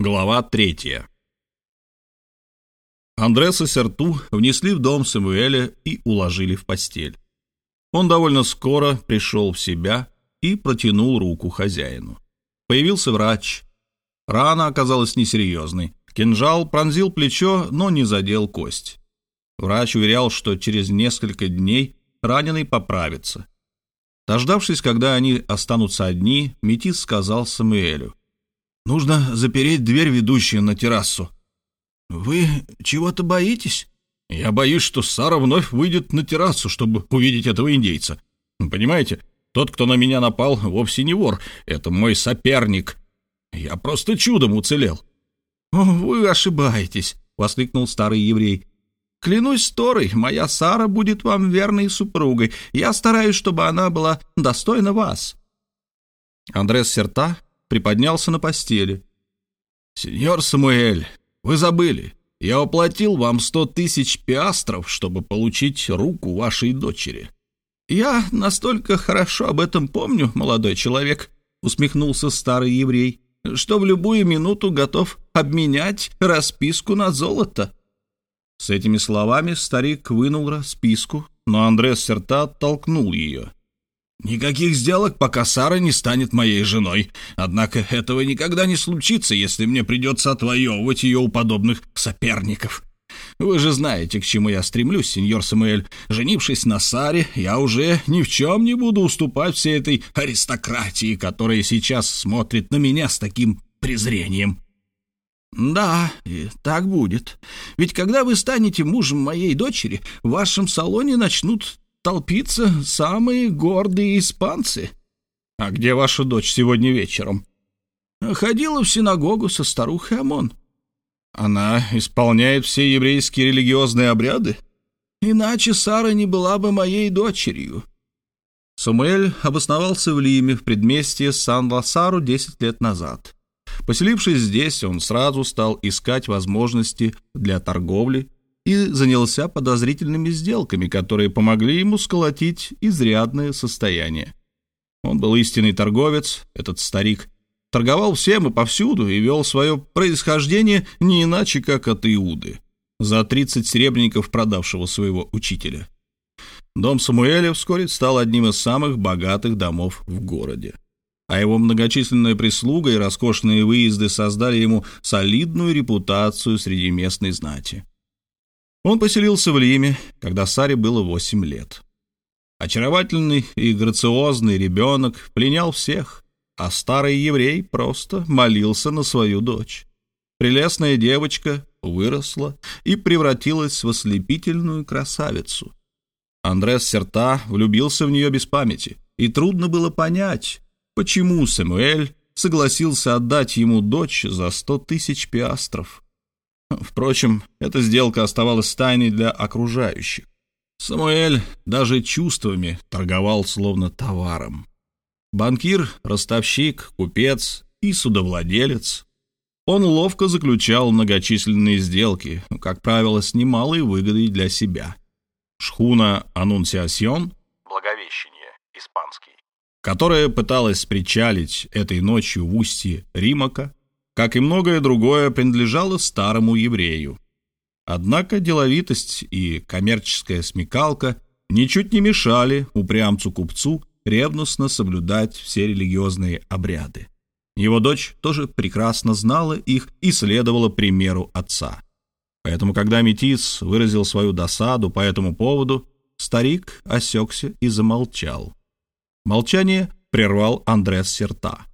Глава третья. Андреса Серту внесли в дом Самуэля и уложили в постель. Он довольно скоро пришел в себя и протянул руку хозяину. Появился врач. Рана оказалась несерьезной. Кинжал пронзил плечо, но не задел кость. Врач уверял, что через несколько дней раненый поправится. Дождавшись, когда они останутся одни, Метис сказал Самуэлю. Нужно запереть дверь, ведущую на террасу. Вы чего-то боитесь? Я боюсь, что Сара вновь выйдет на террасу, чтобы увидеть этого индейца. Понимаете, тот, кто на меня напал, вовсе не вор. Это мой соперник. Я просто чудом уцелел. «Вы ошибаетесь», — воскликнул старый еврей. «Клянусь Торой, моя Сара будет вам верной супругой. Я стараюсь, чтобы она была достойна вас». Андрес Серта приподнялся на постели. «Сеньор Самуэль, вы забыли. Я оплатил вам сто тысяч пиастров, чтобы получить руку вашей дочери». «Я настолько хорошо об этом помню, молодой человек», — усмехнулся старый еврей, «что в любую минуту готов обменять расписку на золото». С этими словами старик вынул расписку, но Андрес Серта оттолкнул ее. Никаких сделок, пока Сара не станет моей женой. Однако этого никогда не случится, если мне придется отвоевывать ее у подобных соперников. Вы же знаете, к чему я стремлюсь, сеньор Самуэль. Женившись на Саре, я уже ни в чем не буду уступать всей этой аристократии, которая сейчас смотрит на меня с таким презрением. «Да, так будет. Ведь когда вы станете мужем моей дочери, в вашем салоне начнут толпиться самые гордые испанцы. А где ваша дочь сегодня вечером? Ходила в синагогу со старухой Амон. Она исполняет все еврейские религиозные обряды? Иначе Сара не была бы моей дочерью. Самуэль обосновался в Лиме в предместье Сан-Ласару 10 лет назад. Поселившись здесь, он сразу стал искать возможности для торговли и занялся подозрительными сделками, которые помогли ему сколотить изрядное состояние. Он был истинный торговец, этот старик, торговал всем и повсюду и вел свое происхождение не иначе, как от Иуды, за 30 серебряников продавшего своего учителя. Дом Самуэля вскоре стал одним из самых богатых домов в городе а его многочисленная прислуга и роскошные выезды создали ему солидную репутацию среди местной знати. Он поселился в Лиме, когда Саре было восемь лет. Очаровательный и грациозный ребенок пленял всех, а старый еврей просто молился на свою дочь. Прелестная девочка выросла и превратилась в ослепительную красавицу. Андрес Серта влюбился в нее без памяти, и трудно было понять, почему Самуэль согласился отдать ему дочь за сто тысяч пиастров. Впрочем, эта сделка оставалась тайной для окружающих. Самуэль даже чувствами торговал словно товаром. Банкир, ростовщик, купец и судовладелец. Он ловко заключал многочисленные сделки, как правило, с немалой выгодой для себя. Шхуна «Анунсиасьон» Благовещение, испанский. которая пыталась причалить этой ночью в устье Римака, как и многое другое, принадлежало старому еврею. Однако деловитость и коммерческая смекалка ничуть не мешали упрямцу-купцу ревностно соблюдать все религиозные обряды. Его дочь тоже прекрасно знала их и следовала примеру отца. Поэтому, когда Метис выразил свою досаду по этому поводу, старик осекся и замолчал. Молчание прервал Андрес Серта.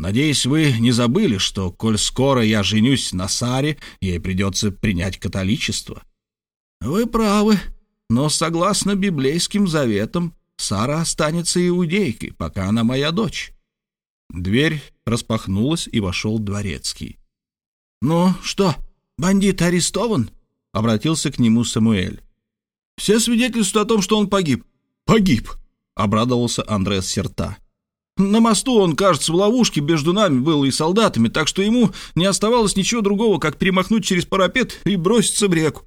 Надеюсь, вы не забыли, что, коль скоро я женюсь на Саре, ей придется принять католичество. Вы правы, но согласно библейским заветам, Сара останется иудейкой, пока она моя дочь. Дверь распахнулась, и вошел дворецкий. «Ну что, бандит арестован?» — обратился к нему Самуэль. «Все свидетельствуют о том, что он погиб». «Погиб!» — обрадовался Андрес Серта. На мосту он, кажется, в ловушке между нами был и солдатами, так что ему не оставалось ничего другого, как перемахнуть через парапет и броситься в реку.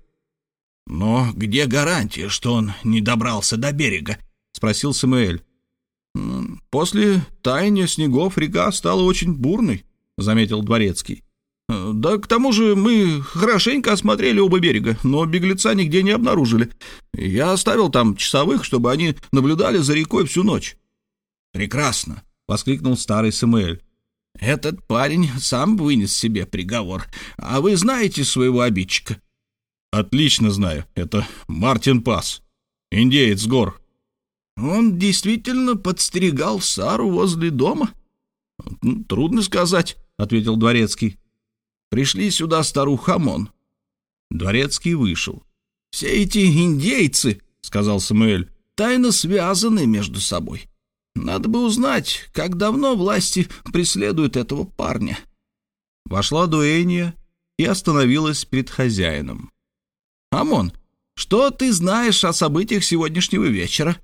«Но где гарантия, что он не добрался до берега?» — спросил Самуэль. «После таяния снегов река стала очень бурной», — заметил Дворецкий. Да к тому же мы хорошенько осмотрели оба берега, но беглеца нигде не обнаружили. Я оставил там часовых, чтобы они наблюдали за рекой всю ночь. Прекрасно, воскликнул старый Самуэль. Этот парень сам вынес себе приговор. А вы знаете своего обидчика? Отлично знаю. Это Мартин Пас, индеец гор. Он действительно подстерегал Сару возле дома? Трудно сказать, ответил дворецкий. Пришли сюда старуха Хамон. Дворецкий вышел. «Все эти индейцы, — сказал Самуэль, — тайно связаны между собой. Надо бы узнать, как давно власти преследуют этого парня». Вошла Дуэнья и остановилась перед хозяином. «Амон, что ты знаешь о событиях сегодняшнего вечера?»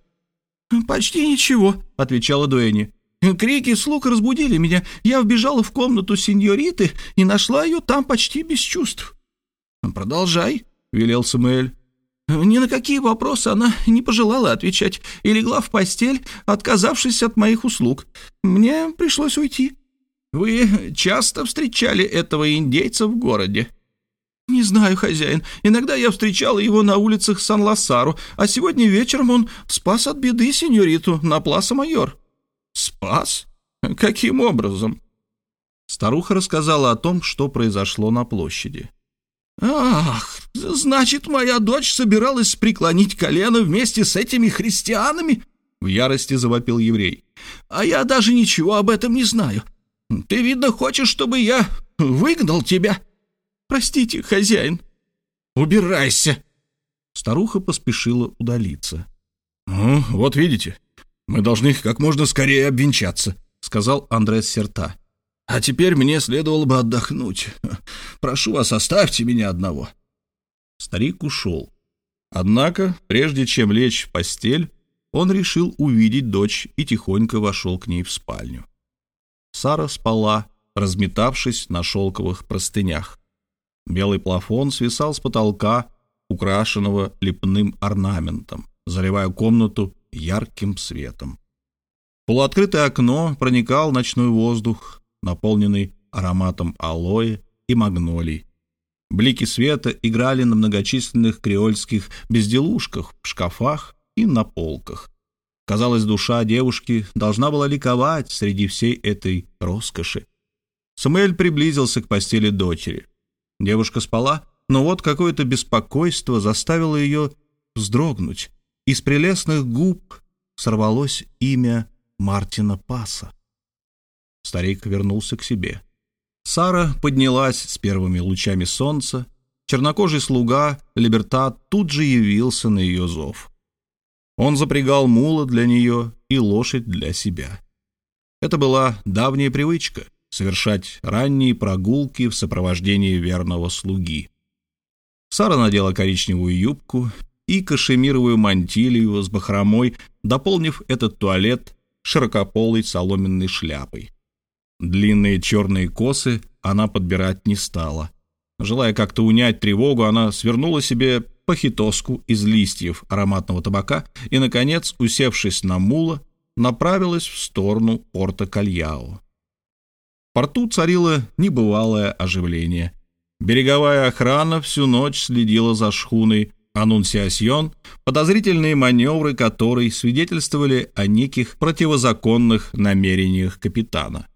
«Почти ничего», — отвечала Дуэнья. Крики слуг разбудили меня. Я вбежала в комнату сеньориты и нашла ее там почти без чувств. «Продолжай», — велел Самуэль. Ни на какие вопросы она не пожелала отвечать и легла в постель, отказавшись от моих услуг. Мне пришлось уйти. Вы часто встречали этого индейца в городе? Не знаю, хозяин. Иногда я встречала его на улицах Сан-Лосару, а сегодня вечером он спас от беды сеньориту на Пласа-Майор. Спас? Каким образом? Старуха рассказала о том, что произошло на площади. «Ах, значит, моя дочь собиралась преклонить колено вместе с этими христианами?» В ярости завопил еврей. «А я даже ничего об этом не знаю. Ты, видно, хочешь, чтобы я выгнал тебя? Простите, хозяин». «Убирайся!» Старуха поспешила удалиться. «Ну, вот видите, мы должны как можно скорее обвенчаться», — сказал Андрес Серта. «А теперь мне следовало бы отдохнуть. Прошу вас, оставьте меня одного». Старик ушел. Однако, прежде чем лечь в постель, он решил увидеть дочь и тихонько вошел к ней в спальню. Сара спала, разметавшись на шелковых простынях. Белый плафон свисал с потолка, украшенного лепным орнаментом, заливая комнату ярким светом. Полуоткрытое окно проникал ночной воздух, наполненный ароматом алоэ и магнолий. Блики света играли на многочисленных креольских безделушках в шкафах и на полках. Казалось, душа девушки должна была ликовать среди всей этой роскоши. Самуэль приблизился к постели дочери. Девушка спала, но вот какое-то беспокойство заставило ее вздрогнуть. Из прелестных губ сорвалось имя Мартина Паса. Старик вернулся к себе. Сара поднялась с первыми лучами солнца. Чернокожий слуга, Либертат, тут же явился на ее зов. Он запрягал мула для нее и лошадь для себя. Это была давняя привычка — совершать ранние прогулки в сопровождении верного слуги. Сара надела коричневую юбку и кашемировую мантилью с бахромой, дополнив этот туалет широкополой соломенной шляпой. Длинные черные косы она подбирать не стала. Желая как-то унять тревогу, она свернула себе похитоску из листьев ароматного табака и, наконец, усевшись на мула, направилась в сторону порта Кальяо. В порту царило небывалое оживление. Береговая охрана всю ночь следила за шхуной, «Аннунсиасьон», подозрительные маневры которой свидетельствовали о неких противозаконных намерениях капитана.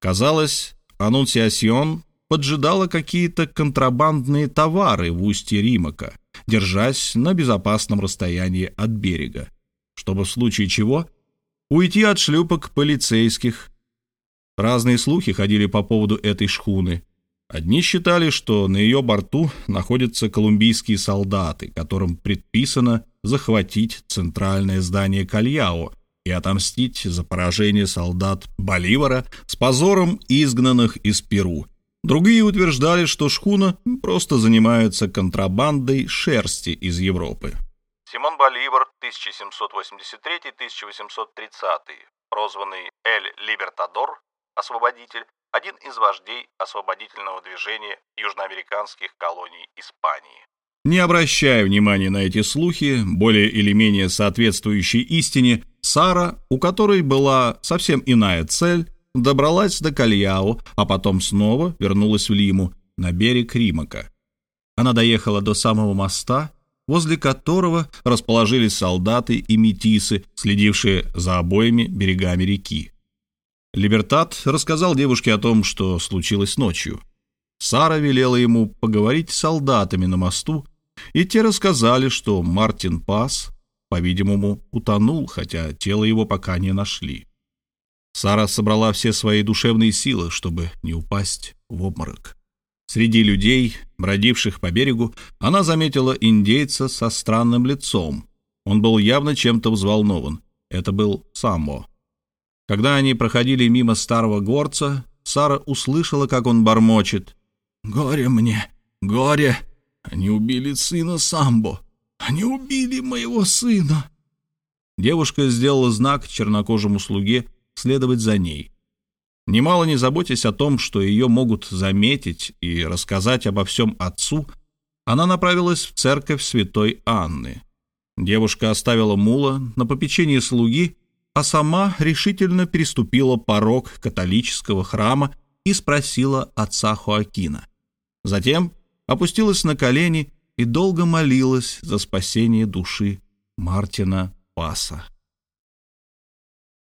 Казалось, «Аннунсиасьон» поджидала какие-то контрабандные товары в устье Римака, держась на безопасном расстоянии от берега, чтобы в случае чего уйти от шлюпок полицейских. Разные слухи ходили по поводу этой шхуны, Одни считали, что на ее борту находятся колумбийские солдаты, которым предписано захватить центральное здание Кальяо и отомстить за поражение солдат Боливара с позором изгнанных из Перу. Другие утверждали, что шхуна просто занимается контрабандой шерсти из Европы. Симон Боливар, 1783-1830, прозванный Эль Либертадор, освободитель, один из вождей освободительного движения южноамериканских колоний Испании. Не обращая внимания на эти слухи, более или менее соответствующие истине, Сара, у которой была совсем иная цель, добралась до Кальяо, а потом снова вернулась в Лиму, на берег Римака. Она доехала до самого моста, возле которого расположились солдаты и метисы, следившие за обоими берегами реки. Либертат рассказал девушке о том, что случилось ночью. Сара велела ему поговорить с солдатами на мосту, и те рассказали, что Мартин Пас, по-видимому, утонул, хотя тело его пока не нашли. Сара собрала все свои душевные силы, чтобы не упасть в обморок. Среди людей, бродивших по берегу, она заметила индейца со странным лицом. Он был явно чем-то взволнован. Это был Самбо. Когда они проходили мимо старого горца, Сара услышала, как он бормочет. «Горе мне, горе! Они убили сына Самбо! Они убили моего сына!» Девушка сделала знак чернокожему слуге следовать за ней. Немало не заботясь о том, что ее могут заметить и рассказать обо всем отцу, она направилась в церковь святой Анны. Девушка оставила мула на попечении слуги, а сама решительно переступила порог католического храма и спросила отца Хоакина. Затем опустилась на колени и долго молилась за спасение души Мартина Паса.